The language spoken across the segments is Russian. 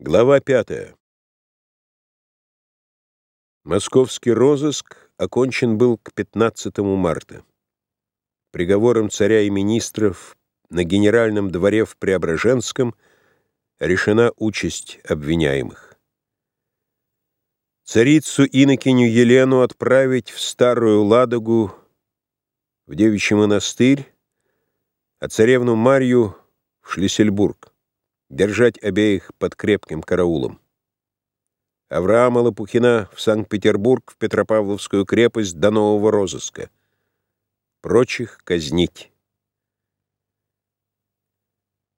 Глава пятая. Московский розыск окончен был к 15 марта. Приговором царя и министров на генеральном дворе в Преображенском решена участь обвиняемых. Царицу Инокиню Елену отправить в Старую Ладогу, в Девичий монастырь, а царевну Марью в Шлиссельбург держать обеих под крепким караулом. Авраама Лопухина в Санкт-Петербург, в Петропавловскую крепость до нового розыска. Прочих казнить.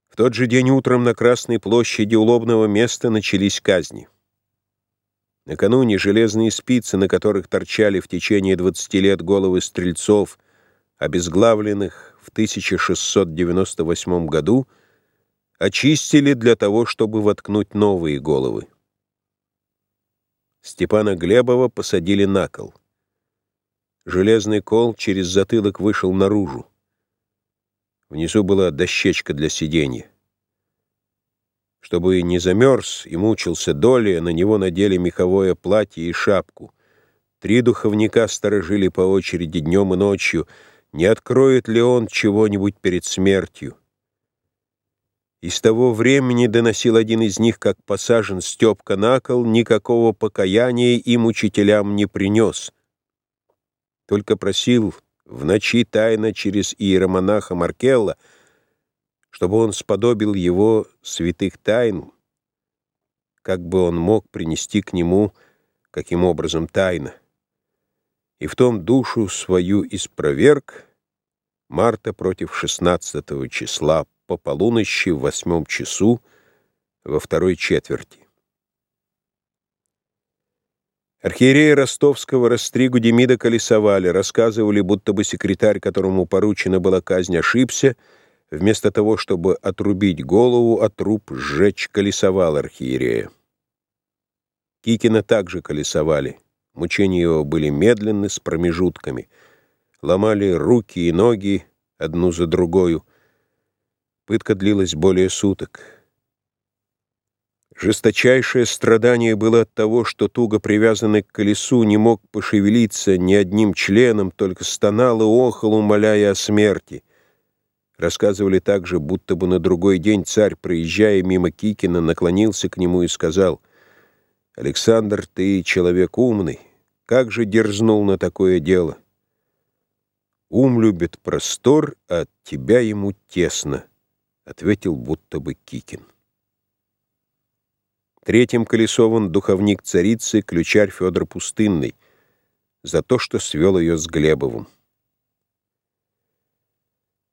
В тот же день утром на Красной площади у лобного места начались казни. Накануне железные спицы, на которых торчали в течение 20 лет головы стрельцов, обезглавленных в 1698 году, очистили для того, чтобы воткнуть новые головы. Степана Глебова посадили на кол. Железный кол через затылок вышел наружу. Внизу была дощечка для сиденья. Чтобы не замерз и мучился доли, на него надели меховое платье и шапку. Три духовника сторожили по очереди днем и ночью, не откроет ли он чего-нибудь перед смертью. И с того времени доносил один из них, как посажен Степка на кол, никакого покаяния им учителям не принес. Только просил в ночи тайно через иеромонаха Маркелла, чтобы он сподобил его святых тайн, как бы он мог принести к нему, каким образом тайно. И в том душу свою испроверг Марта против 16 числа по полуночи в восьмом часу во второй четверти. Архиерея Ростовского Растригу Демида колесовали, рассказывали, будто бы секретарь, которому поручена была казнь, ошибся, вместо того, чтобы отрубить голову, а труп сжечь колесовал архиерея. Кикина также колесовали. Мучения его были медленны, с промежутками. Ломали руки и ноги одну за другою. Пытка длилась более суток. Жесточайшее страдание было от того, что туго привязанный к колесу не мог пошевелиться ни одним членом, только стонал и охал, умоляя о смерти. Рассказывали также, будто бы на другой день царь, проезжая мимо Кикина, наклонился к нему и сказал, «Александр, ты человек умный, как же дерзнул на такое дело? Ум любит простор, а от тебя ему тесно» ответил будто бы Кикин. Третьим колесован духовник царицы, ключарь Федор Пустынный, за то, что свел ее с Глебовым.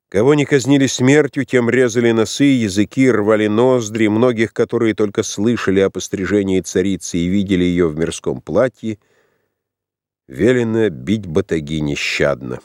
Кого не казнили смертью, тем резали носы, языки, рвали ноздри, многих, которые только слышали о пострижении царицы и видели ее в мирском платье, велено бить батаги нещадно.